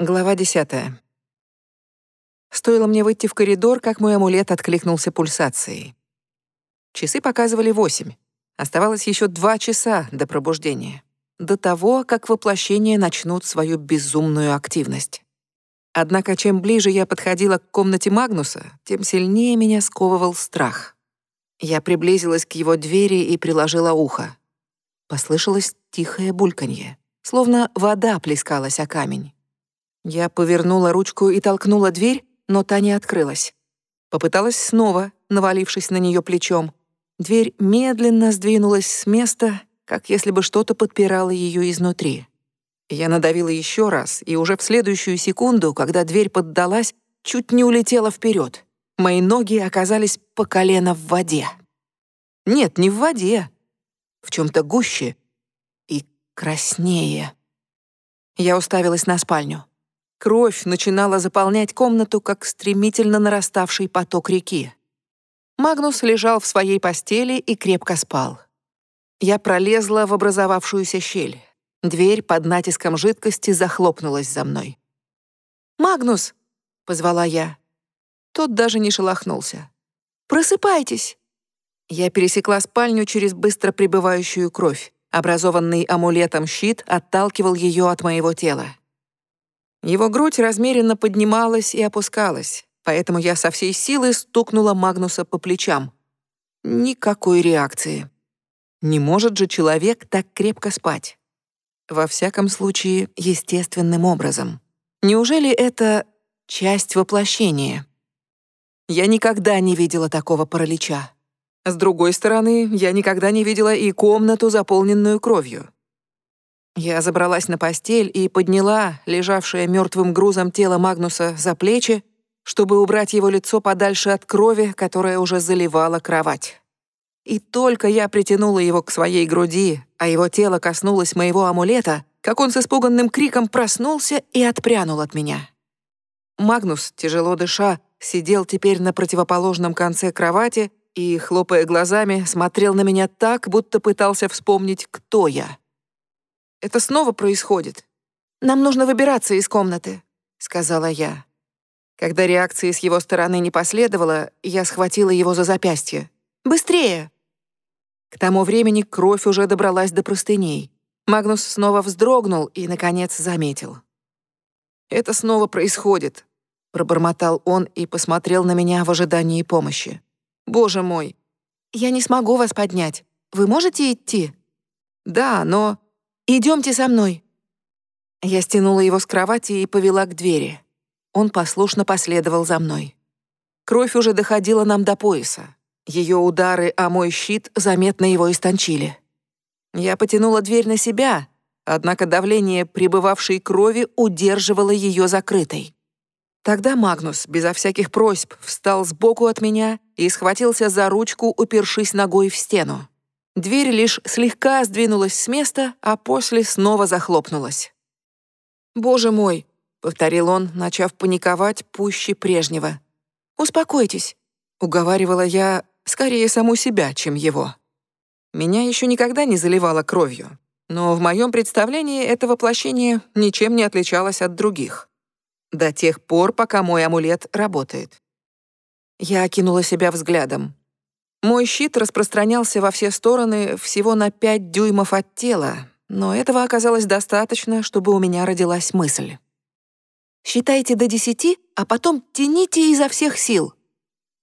Глава десятая. Стоило мне выйти в коридор, как мой амулет откликнулся пульсацией. Часы показывали восемь. Оставалось еще два часа до пробуждения. До того, как воплощения начнут свою безумную активность. Однако чем ближе я подходила к комнате Магнуса, тем сильнее меня сковывал страх. Я приблизилась к его двери и приложила ухо. Послышалось тихое бульканье, словно вода плескалась о камень. Я повернула ручку и толкнула дверь, но та не открылась. Попыталась снова, навалившись на нее плечом. Дверь медленно сдвинулась с места, как если бы что-то подпирало ее изнутри. Я надавила еще раз, и уже в следующую секунду, когда дверь поддалась, чуть не улетела вперед. Мои ноги оказались по колено в воде. Нет, не в воде. В чем-то гуще и краснее. Я уставилась на спальню. Кровь начинала заполнять комнату, как стремительно нараставший поток реки. Магнус лежал в своей постели и крепко спал. Я пролезла в образовавшуюся щель. Дверь под натиском жидкости захлопнулась за мной. «Магнус!» — позвала я. Тот даже не шелохнулся. «Просыпайтесь!» Я пересекла спальню через быстро прибывающую кровь. Образованный амулетом щит отталкивал ее от моего тела. Его грудь размеренно поднималась и опускалась, поэтому я со всей силы стукнула Магнуса по плечам. Никакой реакции. Не может же человек так крепко спать. Во всяком случае, естественным образом. Неужели это часть воплощения? Я никогда не видела такого паралича. С другой стороны, я никогда не видела и комнату, заполненную кровью. Я забралась на постель и подняла лежавшее мертвым грузом тело Магнуса за плечи, чтобы убрать его лицо подальше от крови, которая уже заливала кровать. И только я притянула его к своей груди, а его тело коснулось моего амулета, как он с испуганным криком проснулся и отпрянул от меня. Магнус, тяжело дыша, сидел теперь на противоположном конце кровати и, хлопая глазами, смотрел на меня так, будто пытался вспомнить, кто я. Это снова происходит. Нам нужно выбираться из комнаты», — сказала я. Когда реакции с его стороны не последовало, я схватила его за запястье. «Быстрее!» К тому времени кровь уже добралась до простыней. Магнус снова вздрогнул и, наконец, заметил. «Это снова происходит», — пробормотал он и посмотрел на меня в ожидании помощи. «Боже мой! Я не смогу вас поднять. Вы можете идти?» «Да, но...» Идемте со мной». Я стянула его с кровати и повела к двери. Он послушно последовал за мной. Кровь уже доходила нам до пояса. Ее удары о мой щит заметно его истончили. Я потянула дверь на себя, однако давление прибывавшей крови удерживало ее закрытой. Тогда Магнус, безо всяких просьб, встал сбоку от меня и схватился за ручку, упершись ногой в стену. Дверь лишь слегка сдвинулась с места, а после снова захлопнулась. «Боже мой!» — повторил он, начав паниковать пуще прежнего. «Успокойтесь», — уговаривала я скорее саму себя, чем его. Меня еще никогда не заливало кровью, но в моем представлении это воплощение ничем не отличалось от других. До тех пор, пока мой амулет работает. Я окинула себя взглядом. Мой щит распространялся во все стороны всего на пять дюймов от тела, но этого оказалось достаточно, чтобы у меня родилась мысль. «Считайте до десяти, а потом тяните изо всех сил.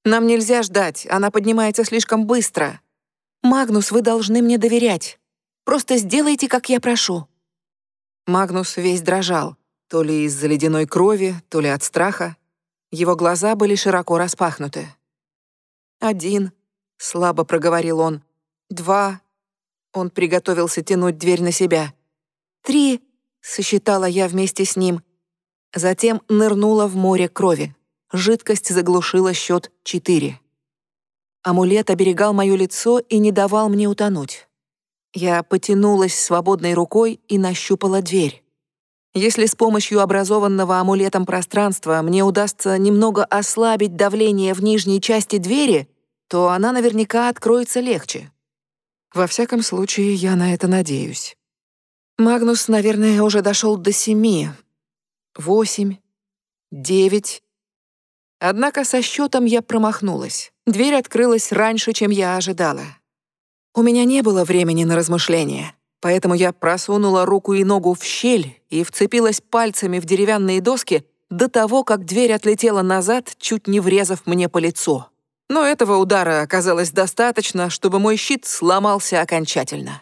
Нам нельзя ждать, она поднимается слишком быстро. Магнус, вы должны мне доверять. Просто сделайте, как я прошу». Магнус весь дрожал, то ли из-за ледяной крови, то ли от страха. Его глаза были широко распахнуты. Один, — слабо проговорил он. «Два». Он приготовился тянуть дверь на себя. «Три», — сосчитала я вместе с ним. Затем нырнула в море крови. Жидкость заглушила счет четыре. Амулет оберегал мое лицо и не давал мне утонуть. Я потянулась свободной рукой и нащупала дверь. Если с помощью образованного амулетом пространства мне удастся немного ослабить давление в нижней части двери, то она наверняка откроется легче. Во всяком случае, я на это надеюсь. Магнус, наверное, уже дошел до семи. восемь, девять. Однако со счетом я промахнулась. Дверь открылась раньше, чем я ожидала. У меня не было времени на размышления, поэтому я просунула руку и ногу в щель и вцепилась пальцами в деревянные доски до того, как дверь отлетела назад, чуть не врезав мне по лицу. Но этого удара оказалось достаточно, чтобы мой щит сломался окончательно.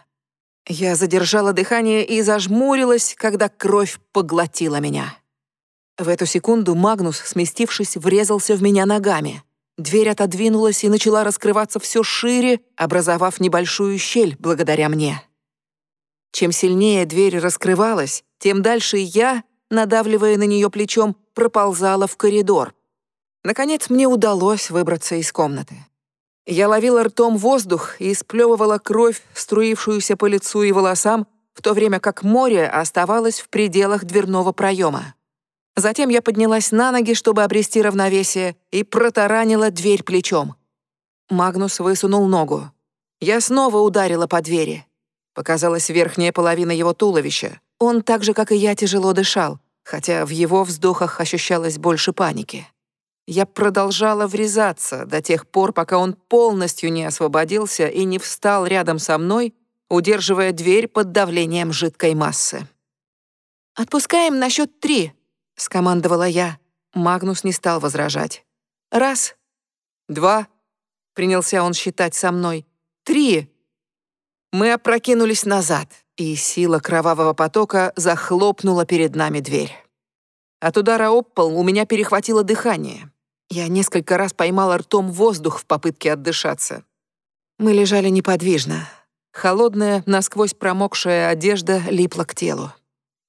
Я задержала дыхание и зажмурилась, когда кровь поглотила меня. В эту секунду Магнус, сместившись, врезался в меня ногами. Дверь отодвинулась и начала раскрываться все шире, образовав небольшую щель благодаря мне. Чем сильнее дверь раскрывалась, тем дальше я, надавливая на нее плечом, проползала в коридор. Наконец мне удалось выбраться из комнаты. Я ловила ртом воздух и сплевывала кровь, струившуюся по лицу и волосам, в то время как море оставалось в пределах дверного проема. Затем я поднялась на ноги, чтобы обрести равновесие, и протаранила дверь плечом. Магнус высунул ногу. Я снова ударила по двери. Показалась верхняя половина его туловища. Он так же, как и я, тяжело дышал, хотя в его вздохах ощущалось больше паники. Я продолжала врезаться до тех пор, пока он полностью не освободился и не встал рядом со мной, удерживая дверь под давлением жидкой массы. «Отпускаем на счет три», — скомандовала я. Магнус не стал возражать. «Раз, два», — принялся он считать со мной. «Три». Мы опрокинулись назад, и сила кровавого потока захлопнула перед нами дверь. От удара об пол у меня перехватило дыхание. Я несколько раз поймала ртом воздух в попытке отдышаться. Мы лежали неподвижно. Холодная, насквозь промокшая одежда липла к телу.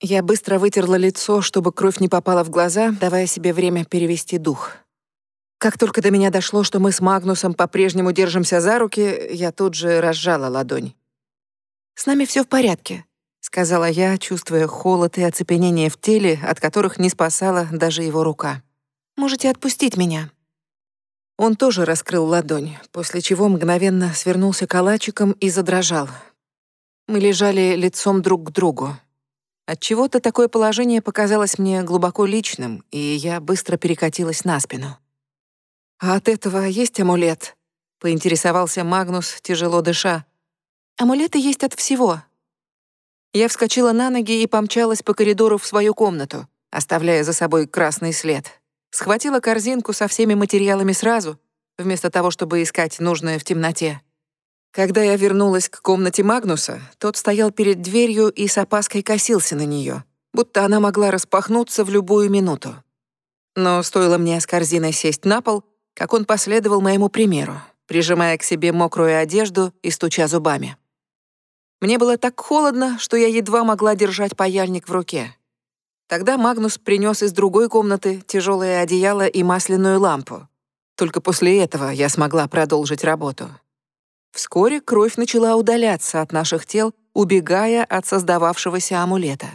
Я быстро вытерла лицо, чтобы кровь не попала в глаза, давая себе время перевести дух. Как только до меня дошло, что мы с Магнусом по-прежнему держимся за руки, я тут же разжала ладонь. «С нами все в порядке», — сказала я, чувствуя холод и оцепенение в теле, от которых не спасала даже его рука. Можете отпустить меня». Он тоже раскрыл ладонь, после чего мгновенно свернулся калачиком и задрожал. Мы лежали лицом друг к другу. Отчего-то такое положение показалось мне глубоко личным, и я быстро перекатилась на спину. «А от этого есть амулет?» — поинтересовался Магнус, тяжело дыша. «Амулеты есть от всего». Я вскочила на ноги и помчалась по коридору в свою комнату, оставляя за собой красный след схватила корзинку со всеми материалами сразу, вместо того, чтобы искать нужное в темноте. Когда я вернулась к комнате Магнуса, тот стоял перед дверью и с опаской косился на нее, будто она могла распахнуться в любую минуту. Но стоило мне с корзиной сесть на пол, как он последовал моему примеру, прижимая к себе мокрую одежду и стуча зубами. Мне было так холодно, что я едва могла держать паяльник в руке. Тогда Магнус принес из другой комнаты тяжелое одеяло и масляную лампу. Только после этого я смогла продолжить работу. Вскоре кровь начала удаляться от наших тел, убегая от создававшегося амулета.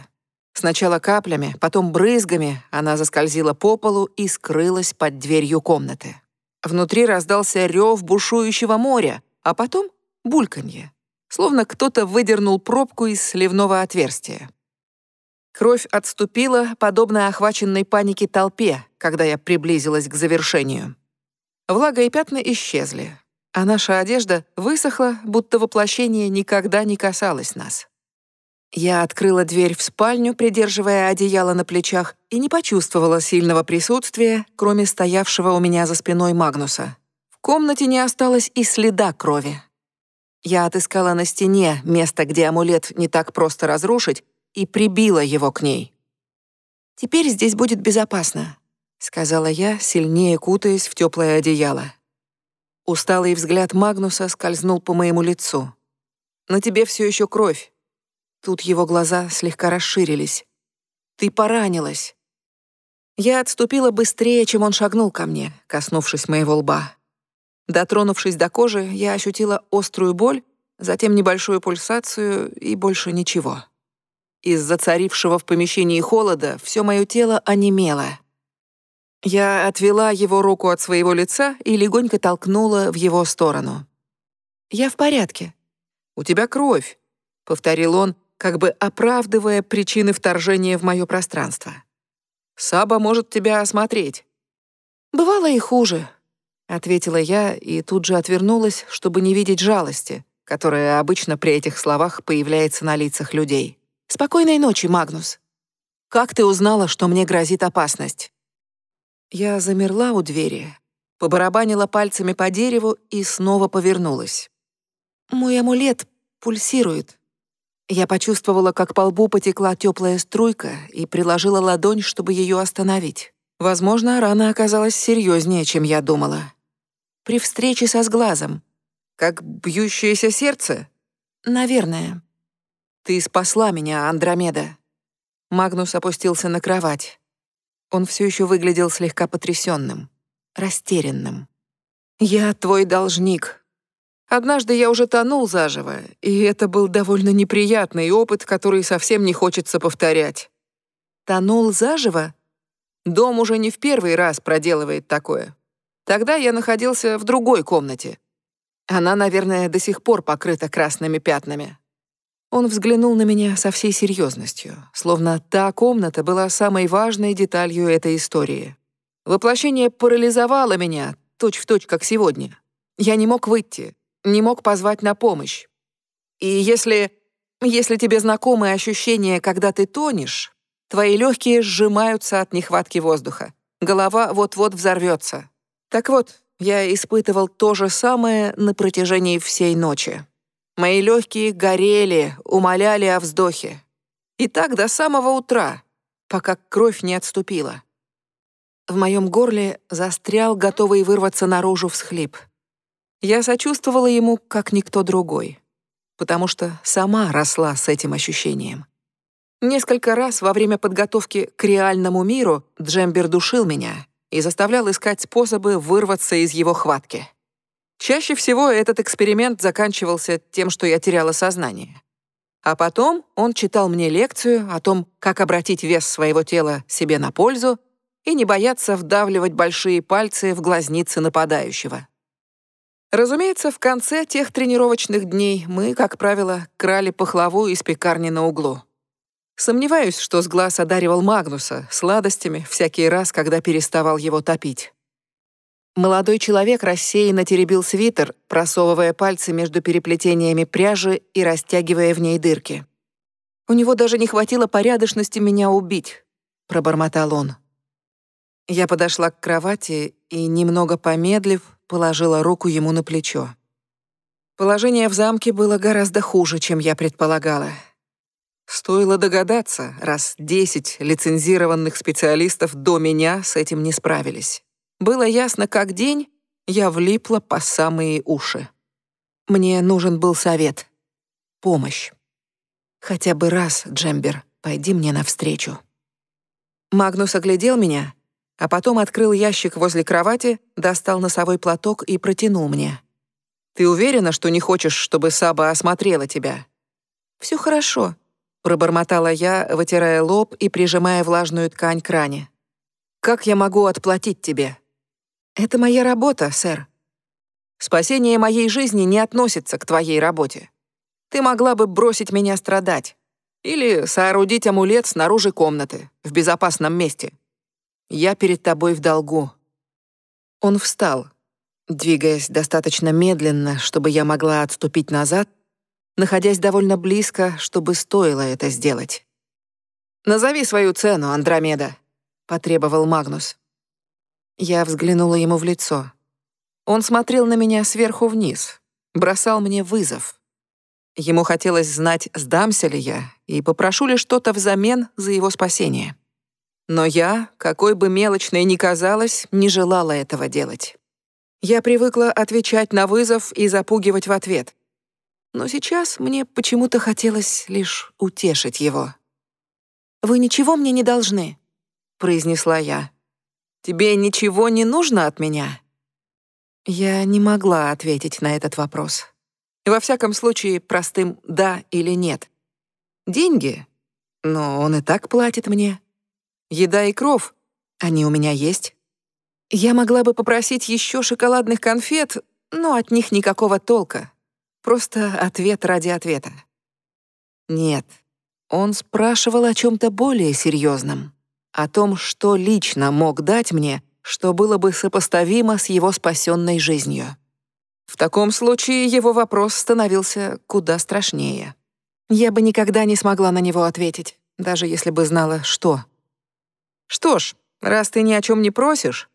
Сначала каплями, потом брызгами она заскользила по полу и скрылась под дверью комнаты. Внутри раздался рев бушующего моря, а потом — бульканье, словно кто-то выдернул пробку из сливного отверстия. Кровь отступила, подобно охваченной панике толпе, когда я приблизилась к завершению. Влага и пятна исчезли, а наша одежда высохла, будто воплощение никогда не касалось нас. Я открыла дверь в спальню, придерживая одеяло на плечах, и не почувствовала сильного присутствия, кроме стоявшего у меня за спиной Магнуса. В комнате не осталось и следа крови. Я отыскала на стене место, где амулет не так просто разрушить, и прибила его к ней. «Теперь здесь будет безопасно», — сказала я, сильнее кутаясь в теплое одеяло. Усталый взгляд Магнуса скользнул по моему лицу. «На тебе все еще кровь». Тут его глаза слегка расширились. «Ты поранилась». Я отступила быстрее, чем он шагнул ко мне, коснувшись моего лба. Дотронувшись до кожи, я ощутила острую боль, затем небольшую пульсацию и больше ничего. Из-за царившего в помещении холода все мое тело онемело. Я отвела его руку от своего лица и легонько толкнула в его сторону. «Я в порядке». «У тебя кровь», — повторил он, как бы оправдывая причины вторжения в мое пространство. Саба может тебя осмотреть». «Бывало и хуже», — ответила я и тут же отвернулась, чтобы не видеть жалости, которая обычно при этих словах появляется на лицах людей. «Спокойной ночи, Магнус. Как ты узнала, что мне грозит опасность?» Я замерла у двери, побарабанила пальцами по дереву и снова повернулась. Мой амулет пульсирует. Я почувствовала, как по лбу потекла теплая струйка и приложила ладонь, чтобы ее остановить. Возможно, рана оказалась серьезнее, чем я думала. При встрече со сглазом. Как бьющееся сердце? Наверное. Ты спасла меня, Андромеда. Магнус опустился на кровать. Он все еще выглядел слегка потрясенным растерянным. «Я твой должник. Однажды я уже тонул заживо, и это был довольно неприятный опыт, который совсем не хочется повторять». «Тонул заживо?» Дом уже не в первый раз проделывает такое. Тогда я находился в другой комнате. Она, наверное, до сих пор покрыта красными пятнами. Он взглянул на меня со всей серьезностью, словно та комната была самой важной деталью этой истории. Воплощение парализовало меня, точь-в-точь, точь, как сегодня. Я не мог выйти, не мог позвать на помощь. И если... если тебе знакомы ощущения, когда ты тонешь, твои легкие сжимаются от нехватки воздуха. Голова вот-вот взорвется. Так вот, я испытывал то же самое на протяжении всей ночи. Мои легкие горели, умоляли о вздохе. И так до самого утра, пока кровь не отступила. В моем горле застрял, готовый вырваться наружу всхлип. Я сочувствовала ему, как никто другой, потому что сама росла с этим ощущением. Несколько раз во время подготовки к реальному миру Джембер душил меня и заставлял искать способы вырваться из его хватки. Чаще всего этот эксперимент заканчивался тем, что я теряла сознание. А потом он читал мне лекцию о том, как обратить вес своего тела себе на пользу и не бояться вдавливать большие пальцы в глазницы нападающего. Разумеется, в конце тех тренировочных дней мы, как правило, крали пахлаву из пекарни на углу. Сомневаюсь, что с глаз одаривал Магнуса сладостями всякий раз, когда переставал его топить. Молодой человек рассеянно теребил свитер, просовывая пальцы между переплетениями пряжи и растягивая в ней дырки. «У него даже не хватило порядочности меня убить», — пробормотал он. Я подошла к кровати и, немного помедлив, положила руку ему на плечо. Положение в замке было гораздо хуже, чем я предполагала. Стоило догадаться, раз десять лицензированных специалистов до меня с этим не справились. Было ясно как день, я влипла по самые уши. Мне нужен был совет, помощь. Хотя бы раз, Джембер, пойди мне навстречу. Магнус оглядел меня а потом открыл ящик возле кровати, достал носовой платок и протянул мне. «Ты уверена, что не хочешь, чтобы Саба осмотрела тебя?» «Всё хорошо», — пробормотала я, вытирая лоб и прижимая влажную ткань к ране. «Как я могу отплатить тебе?» «Это моя работа, сэр». «Спасение моей жизни не относится к твоей работе. Ты могла бы бросить меня страдать или соорудить амулет снаружи комнаты, в безопасном месте. Я перед тобой в долгу». Он встал, двигаясь достаточно медленно, чтобы я могла отступить назад, находясь довольно близко, чтобы стоило это сделать. «Назови свою цену, Андромеда», — потребовал Магнус. Я взглянула ему в лицо. Он смотрел на меня сверху вниз, бросал мне вызов. Ему хотелось знать, сдамся ли я и попрошу ли что-то взамен за его спасение. Но я, какой бы мелочной ни казалась, не желала этого делать. Я привыкла отвечать на вызов и запугивать в ответ. Но сейчас мне почему-то хотелось лишь утешить его. «Вы ничего мне не должны», — произнесла я. «Тебе ничего не нужно от меня?» Я не могла ответить на этот вопрос. Во всяком случае, простым «да» или «нет». Деньги? Но он и так платит мне. Еда и кров. Они у меня есть. Я могла бы попросить еще шоколадных конфет, но от них никакого толка. Просто ответ ради ответа. Нет, он спрашивал о чем-то более серьезном. О том, что лично мог дать мне, что было бы сопоставимо с его спасенной жизнью. В таком случае его вопрос становился куда страшнее. Я бы никогда не смогла на него ответить, даже если бы знала, что. «Что ж, раз ты ни о чем не просишь...»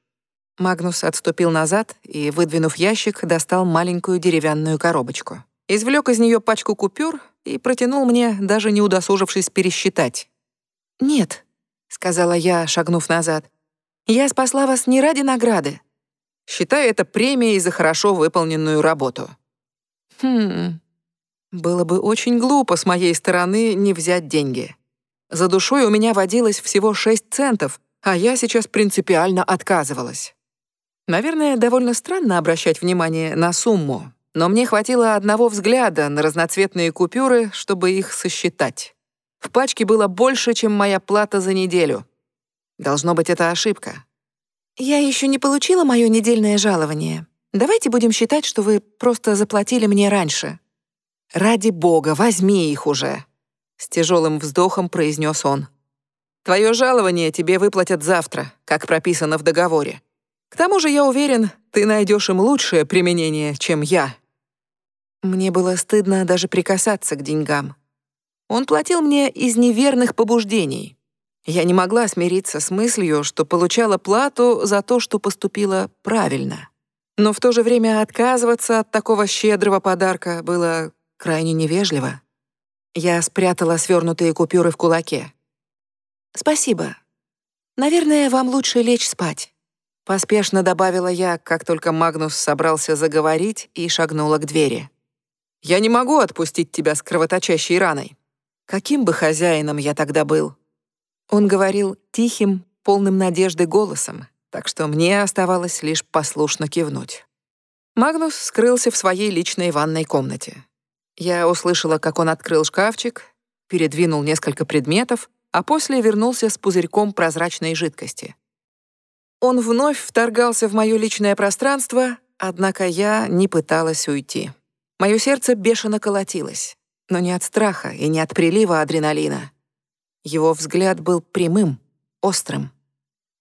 Магнус отступил назад и, выдвинув ящик, достал маленькую деревянную коробочку. Извлек из нее пачку купюр и протянул мне, даже не удосужившись пересчитать. «Нет», — сказала я, шагнув назад, — «я спасла вас не ради награды. Считай это премией за хорошо выполненную работу». «Хм...» Было бы очень глупо с моей стороны не взять деньги. За душой у меня водилось всего 6 центов, а я сейчас принципиально отказывалась. Наверное, довольно странно обращать внимание на сумму, но мне хватило одного взгляда на разноцветные купюры, чтобы их сосчитать. В пачке было больше, чем моя плата за неделю. Должно быть, это ошибка. «Я еще не получила мое недельное жалование. Давайте будем считать, что вы просто заплатили мне раньше». «Ради бога, возьми их уже!» С тяжелым вздохом произнес он. «Твое жалование тебе выплатят завтра, как прописано в договоре. К тому же, я уверен, ты найдешь им лучшее применение, чем я». Мне было стыдно даже прикасаться к деньгам. Он платил мне из неверных побуждений. Я не могла смириться с мыслью, что получала плату за то, что поступила правильно. Но в то же время отказываться от такого щедрого подарка было крайне невежливо. Я спрятала свернутые купюры в кулаке. «Спасибо. Наверное, вам лучше лечь спать», — поспешно добавила я, как только Магнус собрался заговорить и шагнула к двери. Я не могу отпустить тебя с кровоточащей раной. Каким бы хозяином я тогда был?» Он говорил тихим, полным надежды голосом, так что мне оставалось лишь послушно кивнуть. Магнус скрылся в своей личной ванной комнате. Я услышала, как он открыл шкафчик, передвинул несколько предметов, а после вернулся с пузырьком прозрачной жидкости. Он вновь вторгался в мое личное пространство, однако я не пыталась уйти. Мое сердце бешено колотилось, но не от страха и не от прилива адреналина. Его взгляд был прямым, острым,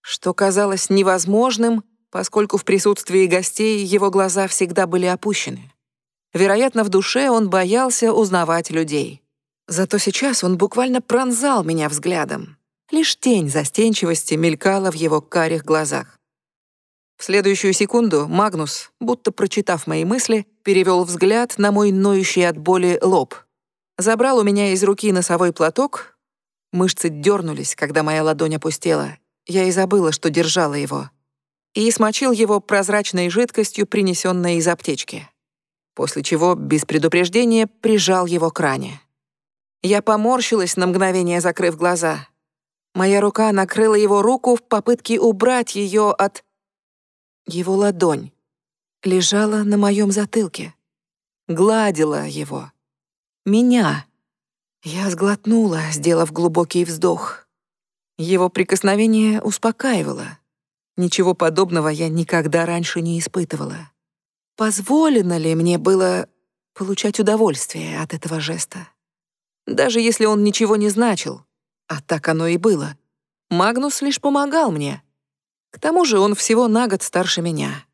что казалось невозможным, поскольку в присутствии гостей его глаза всегда были опущены. Вероятно, в душе он боялся узнавать людей. Зато сейчас он буквально пронзал меня взглядом. Лишь тень застенчивости мелькала в его карих глазах. В следующую секунду Магнус, будто прочитав мои мысли, перевел взгляд на мой ноющий от боли лоб. Забрал у меня из руки носовой платок. Мышцы дернулись, когда моя ладонь опустела. Я и забыла, что держала его. И смочил его прозрачной жидкостью, принесенной из аптечки. После чего, без предупреждения, прижал его к ране. Я поморщилась на мгновение, закрыв глаза. Моя рука накрыла его руку в попытке убрать ее от его ладонь лежала на моем затылке, гладила его. Меня. Я сглотнула, сделав глубокий вздох. Его прикосновение успокаивало. Ничего подобного я никогда раньше не испытывала. Позволено ли мне было получать удовольствие от этого жеста? Даже если он ничего не значил, а так оно и было. Магнус лишь помогал мне, к тому же он всего на год старше меня.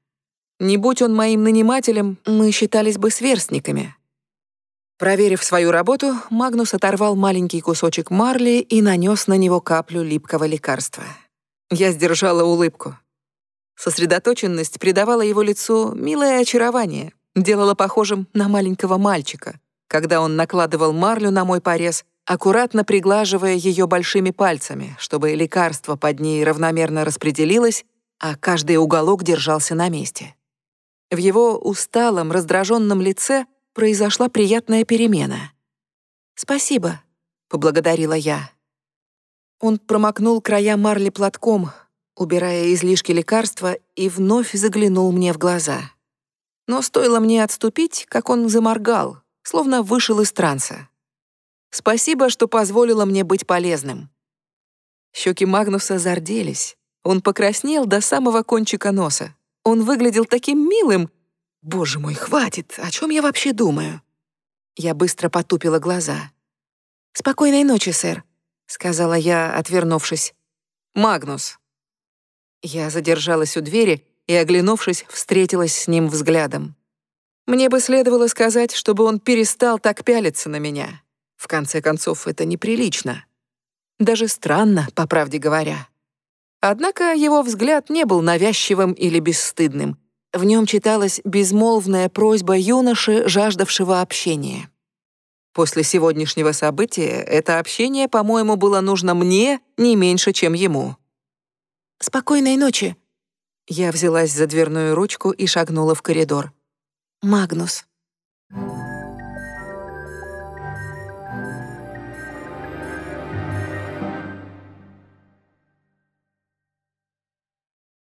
Не будь он моим нанимателем, мы считались бы сверстниками. Проверив свою работу, Магнус оторвал маленький кусочек марли и нанес на него каплю липкого лекарства. Я сдержала улыбку. Сосредоточенность придавала его лицу милое очарование, делала похожим на маленького мальчика, когда он накладывал марлю на мой порез аккуратно приглаживая ее большими пальцами, чтобы лекарство под ней равномерно распределилось, а каждый уголок держался на месте. В его усталом, раздраженном лице произошла приятная перемена. «Спасибо», — поблагодарила я. Он промокнул края марли платком, убирая излишки лекарства, и вновь заглянул мне в глаза. Но стоило мне отступить, как он заморгал, словно вышел из транса. Спасибо, что позволила мне быть полезным». Щеки Магнуса зарделись. Он покраснел до самого кончика носа. Он выглядел таким милым. Боже мой, хватит, о чем я вообще думаю? Я быстро потупила глаза. «Спокойной ночи, сэр», — сказала я, отвернувшись. Магнус». Я задержалась у двери и, оглянувшись, встретилась с ним взглядом. Мне бы следовало сказать, чтобы он перестал так пялиться на меня. В конце концов, это неприлично. Даже странно, по правде говоря. Однако его взгляд не был навязчивым или бесстыдным. В нем читалась безмолвная просьба юноши, жаждавшего общения. После сегодняшнего события это общение, по-моему, было нужно мне не меньше, чем ему. «Спокойной ночи!» Я взялась за дверную ручку и шагнула в коридор. «Магнус».